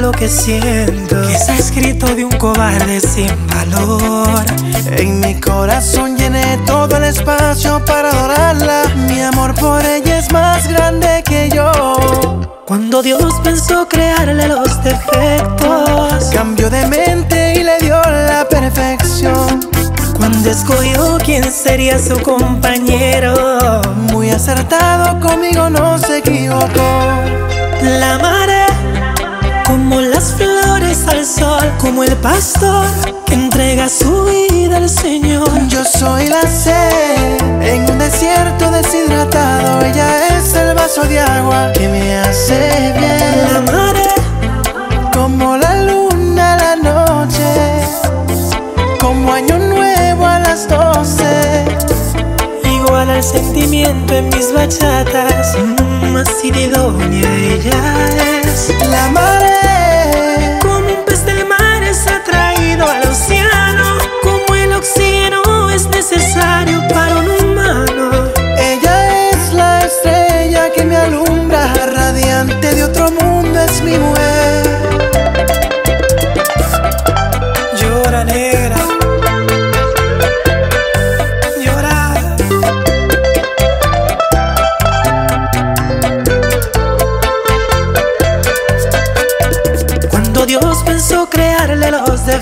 lo que siento. Que está escrito de un cobarde sin valor. En mi corazón llené todo el espacio para adorarla. Mi amor por ella es más grande que yo. Cuando Dios pensó crearle los defectos, cambió de mente y le dio la perfección. Cuando escogió quién sería su compañero, muy acertado conmigo no se equivocó. La amaré como las flores al sol, como el pastor que entrega su vida al Señor. Yo soy la sed en un sentimiento en mis bachatas, más mm, idónea ella es. La amaré. Como un pez del mar es atraído al océano,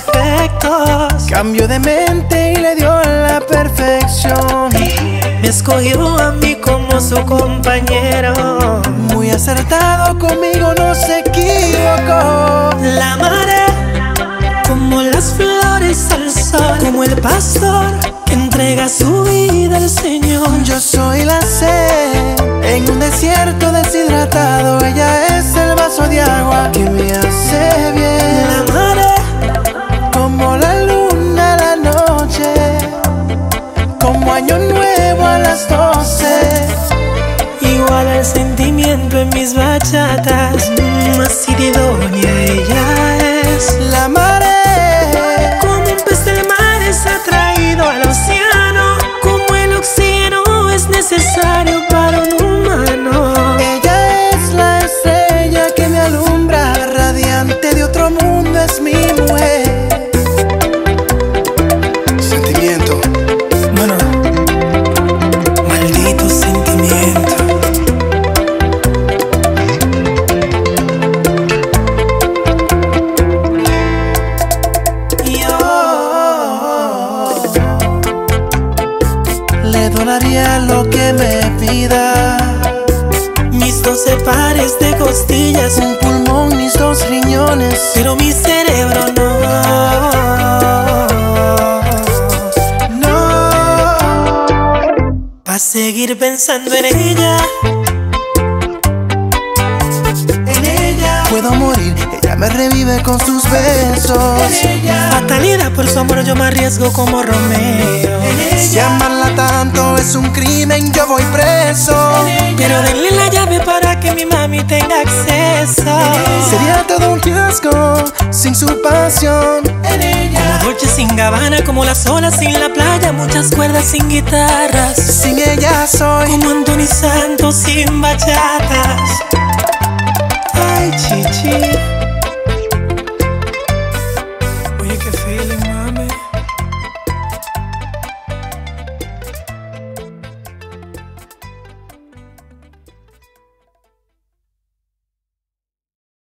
defectos, Cambió de mente y le dio la perfección. me escogió a mí como su compañero. Muy acertado conmigo no se equivocó. La amaré como las flores al sol, como el pastor que entrega su vida al Señor. Yo soy la sed en un desierto deshidratado. Ella como año nuevo a las doce. igual al sentimiento en mis bachatas, más idónea ella es. La amaré Como un pez del mar es atraído al océano, como el oxígeno es necesario le donaría lo que me pida. Mis doce pares de costillas, Un pulmón, mis dos riñones. pero mi cerebro no. No, Va a seguir pensando en ella. en ella puedo morir. Ella me revive con sus besos fatalidad, por su amor yo me arriesgo como Romeo. Si amarla tanto es un crimen, yo voy preso. Quiero darle la llave para que mi mami tenga acceso. Sería todo un fiasco sin su pasión. Como noche sin gabana, como las olas sin la playa, muchas cuerdas sin guitarras. Sin ella soy como Anthony Santos sin bachatas. Ay, chichi.